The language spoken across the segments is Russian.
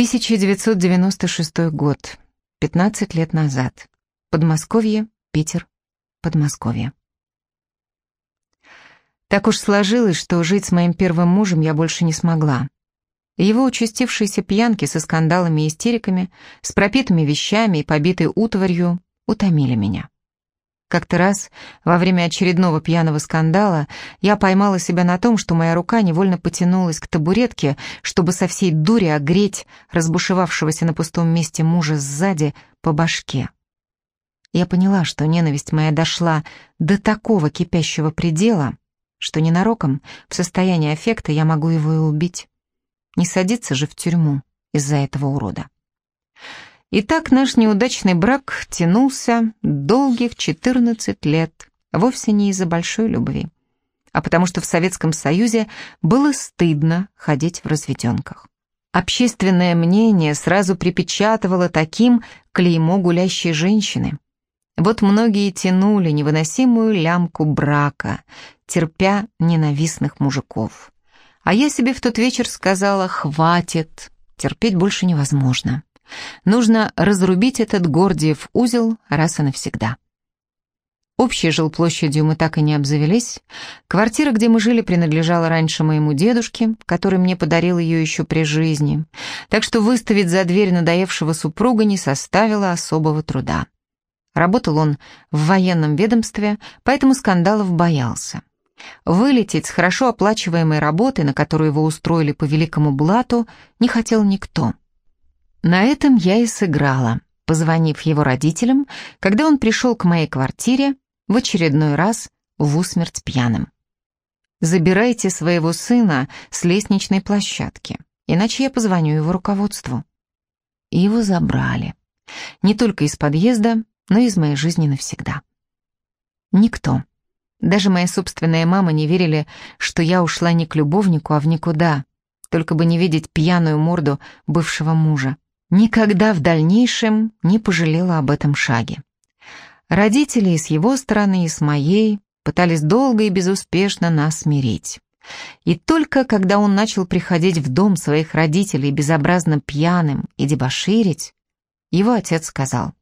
1996 год. 15 лет назад. Подмосковье, Питер, Подмосковье. Так уж сложилось, что жить с моим первым мужем я больше не смогла. Его участившиеся пьянки со скандалами и истериками, с пропитыми вещами и побитой утварью утомили меня. Как-то раз, во время очередного пьяного скандала, я поймала себя на том, что моя рука невольно потянулась к табуретке, чтобы со всей дури огреть разбушевавшегося на пустом месте мужа сзади по башке. Я поняла, что ненависть моя дошла до такого кипящего предела, что ненароком в состоянии аффекта я могу его и убить. Не садиться же в тюрьму из-за этого урода. Итак, наш неудачный брак тянулся долгих 14 лет, вовсе не из-за большой любви, а потому что в Советском Союзе было стыдно ходить в разведенках. Общественное мнение сразу припечатывало таким клеймо гулящей женщины. Вот многие тянули невыносимую лямку брака, терпя ненавистных мужиков. А я себе в тот вечер сказала «хватит, терпеть больше невозможно». Нужно разрубить этот Гордиев узел раз и навсегда. Общей жилплощадью мы так и не обзавелись. Квартира, где мы жили, принадлежала раньше моему дедушке, который мне подарил ее еще при жизни. Так что выставить за дверь надоевшего супруга не составило особого труда. Работал он в военном ведомстве, поэтому скандалов боялся. Вылететь с хорошо оплачиваемой работы, на которую его устроили по великому блату, не хотел никто. На этом я и сыграла, позвонив его родителям, когда он пришел к моей квартире в очередной раз в усмерть пьяным. «Забирайте своего сына с лестничной площадки, иначе я позвоню его руководству». И его забрали. Не только из подъезда, но и из моей жизни навсегда. Никто, даже моя собственная мама не верили, что я ушла не к любовнику, а в никуда, только бы не видеть пьяную морду бывшего мужа. Никогда в дальнейшем не пожалела об этом шаге. Родители и с его стороны, и с моей пытались долго и безуспешно нас смирить. И только когда он начал приходить в дом своих родителей безобразно пьяным и дебоширить, его отец сказал,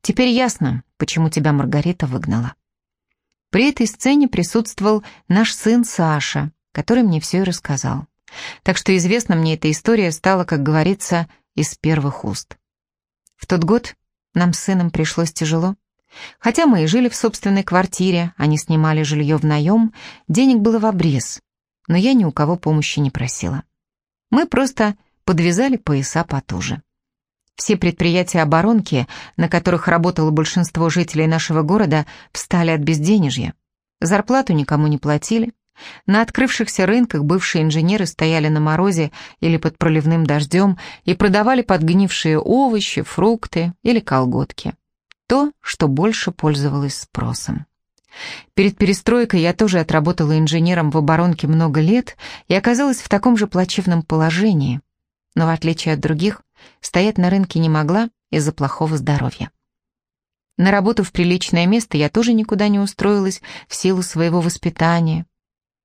«Теперь ясно, почему тебя Маргарита выгнала». При этой сцене присутствовал наш сын Саша, который мне все и рассказал. Так что известна мне эта история стала, как говорится, из первых уст. В тот год нам с сыном пришлось тяжело. Хотя мы и жили в собственной квартире, не снимали жилье в наем, денег было в обрез, но я ни у кого помощи не просила. Мы просто подвязали пояса потуже. Все предприятия оборонки, на которых работало большинство жителей нашего города, встали от безденежья. Зарплату никому не платили, на открывшихся рынках бывшие инженеры стояли на морозе или под проливным дождем и продавали подгнившие овощи, фрукты или колготки. То, что больше пользовалось спросом. Перед перестройкой я тоже отработала инженером в оборонке много лет и оказалась в таком же плачевном положении. Но в отличие от других, стоять на рынке не могла из-за плохого здоровья. На работу в приличное место я тоже никуда не устроилась в силу своего воспитания,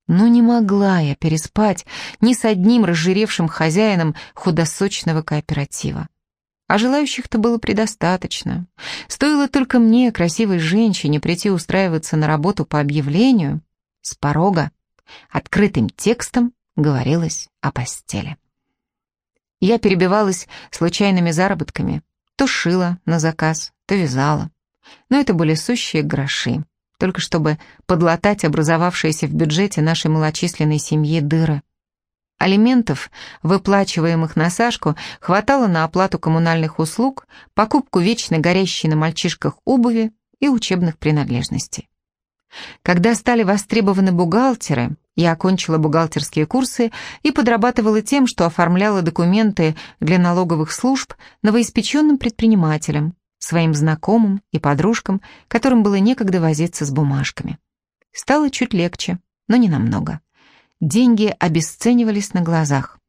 но не могла я переспать ни с одним разжиревшим хозяином худосочного кооператива. А желающих-то было предостаточно. Стоило только мне, красивой женщине, прийти устраиваться на работу по объявлению, с порога, открытым текстом говорилось о постели. Я перебивалась случайными заработками, то шила на заказ, то вязала. Но это были сущие гроши только чтобы подлатать образовавшиеся в бюджете нашей малочисленной семьи дыры. Алиментов, выплачиваемых на Сашку, хватало на оплату коммунальных услуг, покупку вечно горящей на мальчишках обуви и учебных принадлежностей. Когда стали востребованы бухгалтеры, я окончила бухгалтерские курсы и подрабатывала тем, что оформляла документы для налоговых служб новоиспеченным предпринимателям, своим знакомым и подружкам, которым было некогда возиться с бумажками. Стало чуть легче, но не намного. Деньги обесценивались на глазах.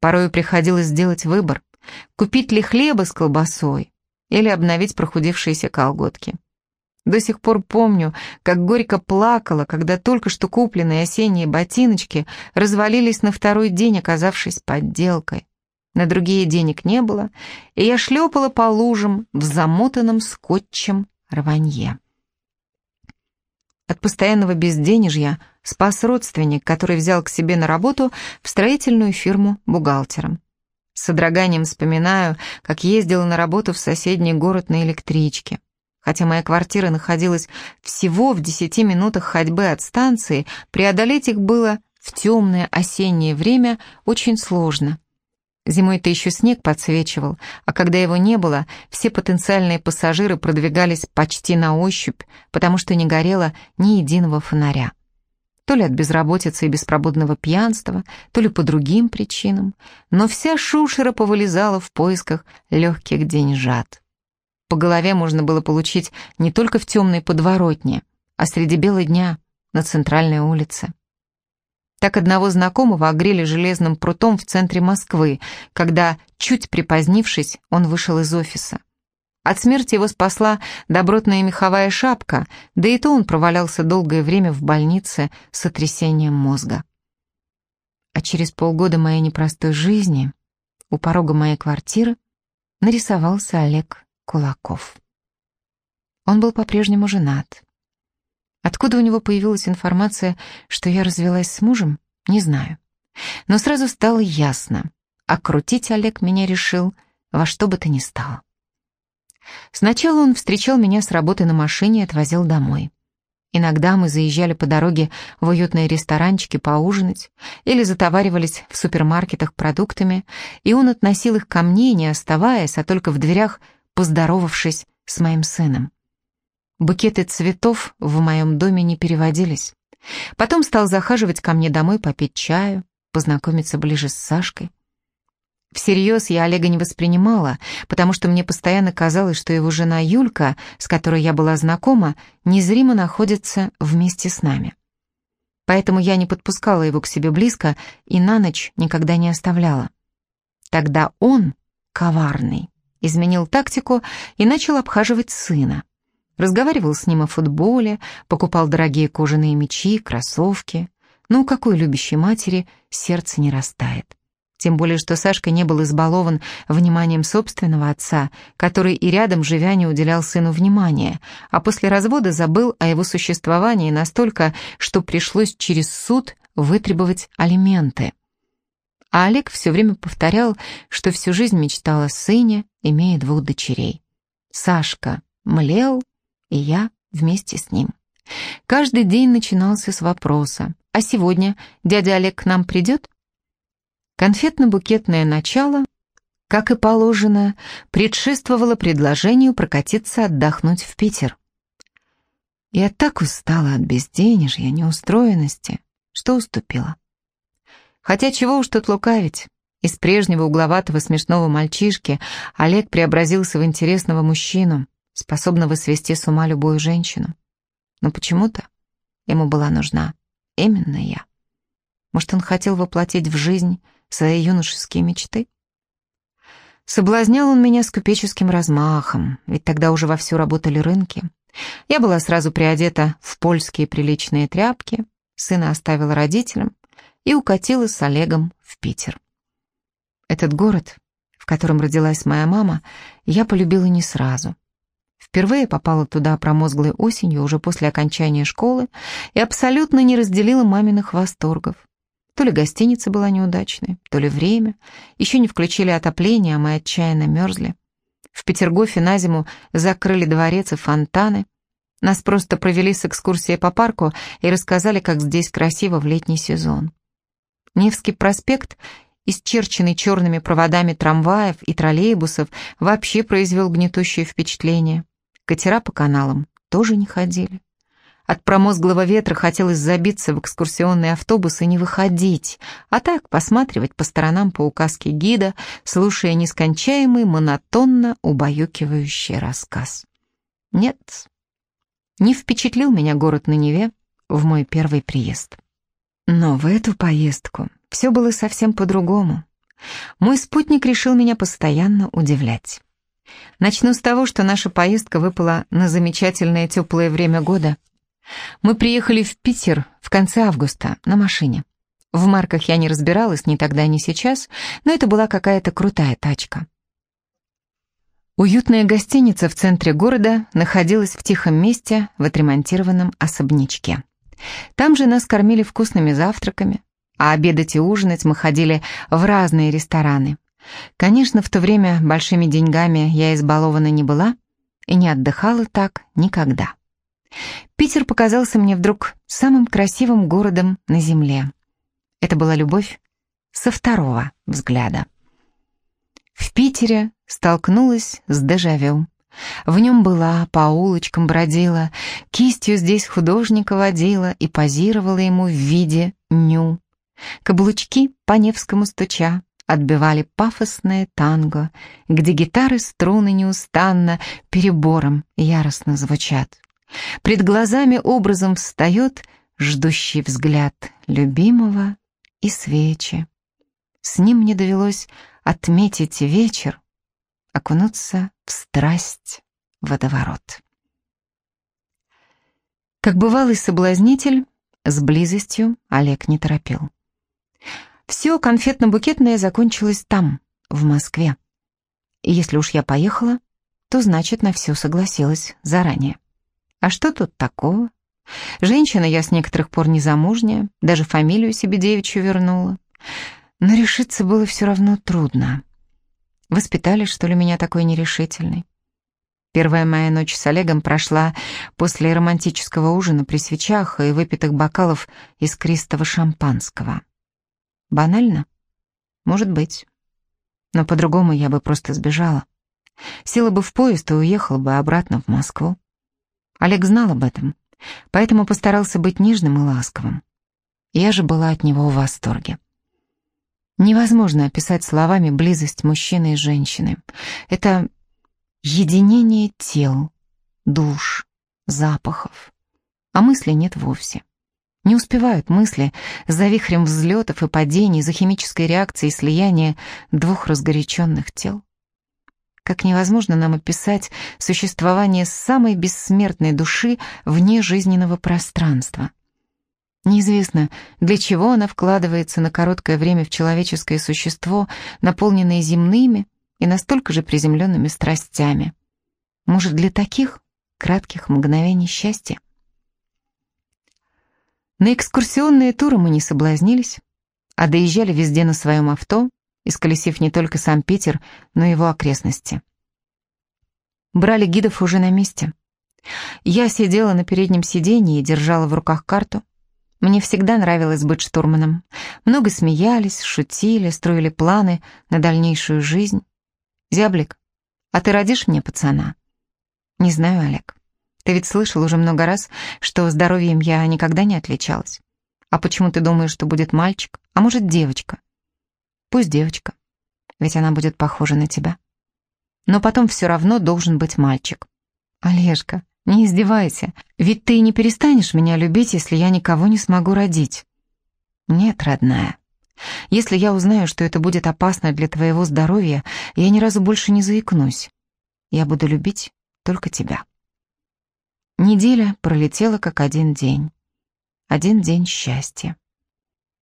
Порою приходилось сделать выбор, купить ли хлеба с колбасой или обновить прохудившиеся колготки. До сих пор помню, как горько плакала, когда только что купленные осенние ботиночки развалились на второй день, оказавшись подделкой. На другие денег не было, и я шлепала по лужам в замотанном скотчем рванье. От постоянного безденежья спас родственник, который взял к себе на работу в строительную фирму бухгалтером. С содроганием вспоминаю, как ездила на работу в соседний город на электричке. Хотя моя квартира находилась всего в десяти минутах ходьбы от станции, преодолеть их было в темное осеннее время очень сложно. Зимой-то еще снег подсвечивал, а когда его не было, все потенциальные пассажиры продвигались почти на ощупь, потому что не горело ни единого фонаря. То ли от безработицы и беспробудного пьянства, то ли по другим причинам, но вся шушера повылезала в поисках легких деньжат. По голове можно было получить не только в темной подворотне, а среди бела дня на центральной улице. Так одного знакомого огрели железным прутом в центре Москвы, когда, чуть припозднившись, он вышел из офиса. От смерти его спасла добротная меховая шапка, да и то он провалялся долгое время в больнице с сотрясением мозга. А через полгода моей непростой жизни у порога моей квартиры нарисовался Олег Кулаков. Он был по-прежнему женат. Откуда у него появилась информация, что я развелась с мужем, не знаю. Но сразу стало ясно. Окрутить Олег меня решил во что бы то ни стало. Сначала он встречал меня с работы на машине и отвозил домой. Иногда мы заезжали по дороге в уютные ресторанчики поужинать или затоваривались в супермаркетах продуктами, и он относил их ко мне, не оставаясь, а только в дверях, поздоровавшись с моим сыном. Букеты цветов в моем доме не переводились. Потом стал захаживать ко мне домой попить чаю, познакомиться ближе с Сашкой. Всерьез я Олега не воспринимала, потому что мне постоянно казалось, что его жена Юлька, с которой я была знакома, незримо находится вместе с нами. Поэтому я не подпускала его к себе близко и на ночь никогда не оставляла. Тогда он, коварный, изменил тактику и начал обхаживать сына. Разговаривал с ним о футболе, покупал дорогие кожаные мечи, кроссовки. Но у какой любящей матери сердце не растает. Тем более, что Сашка не был избалован вниманием собственного отца, который и рядом живя не уделял сыну внимания, а после развода забыл о его существовании настолько, что пришлось через суд вытребовать алименты. А Олег все время повторял, что всю жизнь мечтал о сыне, имея двух дочерей. Сашка млел, и я вместе с ним. Каждый день начинался с вопроса, а сегодня дядя Олег к нам придет? Конфетно-букетное начало, как и положено, предшествовало предложению прокатиться отдохнуть в Питер. Я так устала от безденежья, неустроенности, что уступила. Хотя чего уж тут лукавить, из прежнего угловатого смешного мальчишки Олег преобразился в интересного мужчину, способного свести с ума любую женщину. Но почему-то ему была нужна именно я. Может, он хотел воплотить в жизнь свои юношеские мечты? Соблазнял он меня с купеческим размахом, ведь тогда уже вовсю работали рынки. Я была сразу приодета в польские приличные тряпки, сына оставила родителям и укатила с Олегом в Питер. Этот город, в котором родилась моя мама, я полюбила не сразу — Впервые попала туда промозглой осенью, уже после окончания школы, и абсолютно не разделила маминых восторгов. То ли гостиница была неудачной, то ли время. Еще не включили отопление, а мы отчаянно мерзли. В Петергофе на зиму закрыли дворец и фонтаны. Нас просто провели с экскурсией по парку и рассказали, как здесь красиво в летний сезон. Невский проспект, исчерченный черными проводами трамваев и троллейбусов, вообще произвел гнетущее впечатление. Катера по каналам тоже не ходили. От промозглого ветра хотелось забиться в экскурсионный автобус и не выходить, а так посматривать по сторонам по указке гида, слушая нескончаемый, монотонно убаюкивающий рассказ. Нет, не впечатлил меня город на Неве в мой первый приезд. Но в эту поездку все было совсем по-другому. Мой спутник решил меня постоянно удивлять. Начну с того, что наша поездка выпала на замечательное теплое время года. Мы приехали в Питер в конце августа на машине. В марках я не разбиралась ни тогда, ни сейчас, но это была какая-то крутая тачка. Уютная гостиница в центре города находилась в тихом месте в отремонтированном особнячке. Там же нас кормили вкусными завтраками, а обедать и ужинать мы ходили в разные рестораны. Конечно, в то время большими деньгами я избалована не была и не отдыхала так никогда. Питер показался мне вдруг самым красивым городом на земле. Это была любовь со второго взгляда. В Питере столкнулась с дежавю. В нем была, по улочкам бродила, кистью здесь художника водила и позировала ему в виде ню. Каблучки по Невскому стуча отбивали пафосное танго, где гитары струны неустанно перебором яростно звучат. Пред глазами образом встает ждущий взгляд любимого и свечи. С ним мне довелось отметить вечер, окунуться в страсть водоворот. Как бывалый соблазнитель, с близостью Олег не торопил. Все конфетно-букетное закончилось там, в Москве. И если уж я поехала, то значит на все согласилась заранее. А что тут такого? Женщина я с некоторых пор незамужняя, даже фамилию себе девичью вернула. Но решиться было все равно трудно. Воспитали, что ли, меня такой нерешительной? Первая моя ночь с Олегом прошла после романтического ужина при свечах и выпитых бокалов искристого шампанского. Банально? Может быть. Но по-другому я бы просто сбежала. Села бы в поезд и уехала бы обратно в Москву. Олег знал об этом, поэтому постарался быть нежным и ласковым. Я же была от него в восторге. Невозможно описать словами близость мужчины и женщины. Это единение тел, душ, запахов. А мысли нет вовсе. Не успевают мысли за вихрем взлетов и падений, за химической реакцией слияния двух разгоряченных тел. Как невозможно нам описать существование самой бессмертной души вне жизненного пространства. Неизвестно, для чего она вкладывается на короткое время в человеческое существо, наполненное земными и настолько же приземленными страстями. Может, для таких кратких мгновений счастья? На экскурсионные туры мы не соблазнились, а доезжали везде на своем авто, исколесив не только сам Питер, но и его окрестности. Брали гидов уже на месте. Я сидела на переднем сиденье и держала в руках карту. Мне всегда нравилось быть штурманом. Много смеялись, шутили, строили планы на дальнейшую жизнь. «Зяблик, а ты родишь мне пацана?» «Не знаю, Олег. Ты ведь слышал уже много раз, что здоровьем я никогда не отличалась. А почему ты думаешь, что будет мальчик, а может девочка? Пусть девочка, ведь она будет похожа на тебя. Но потом все равно должен быть мальчик. Олежка, не издевайся, ведь ты не перестанешь меня любить, если я никого не смогу родить. Нет, родная. Если я узнаю, что это будет опасно для твоего здоровья, я ни разу больше не заикнусь. Я буду любить только тебя. Неделя пролетела как один день. Один день счастья.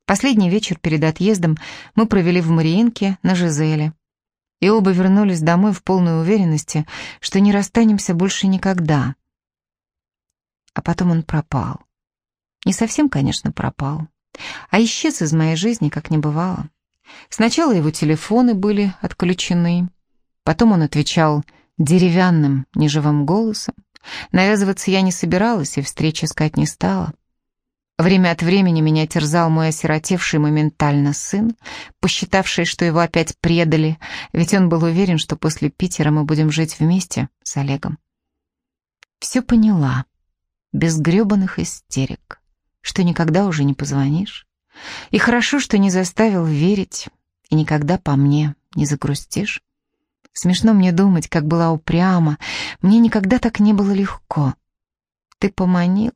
Последний вечер перед отъездом мы провели в Мариинке на Жизеле. И оба вернулись домой в полной уверенности, что не расстанемся больше никогда. А потом он пропал. Не совсем, конечно, пропал. А исчез из моей жизни, как не бывало. Сначала его телефоны были отключены. Потом он отвечал деревянным, неживым голосом. Навязываться я не собиралась и встречи искать не стала. Время от времени меня терзал мой осиротевший моментально сын, посчитавший, что его опять предали, ведь он был уверен, что после Питера мы будем жить вместе с Олегом. Все поняла, без гребаных истерик, что никогда уже не позвонишь. И хорошо, что не заставил верить, и никогда по мне не загрустишь. Смешно мне думать, как была упряма. Мне никогда так не было легко. Ты поманил,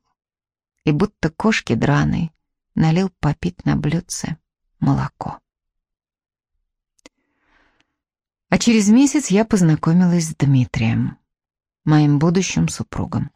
и будто кошки драной налил попить на блюдце молоко. А через месяц я познакомилась с Дмитрием, моим будущим супругом.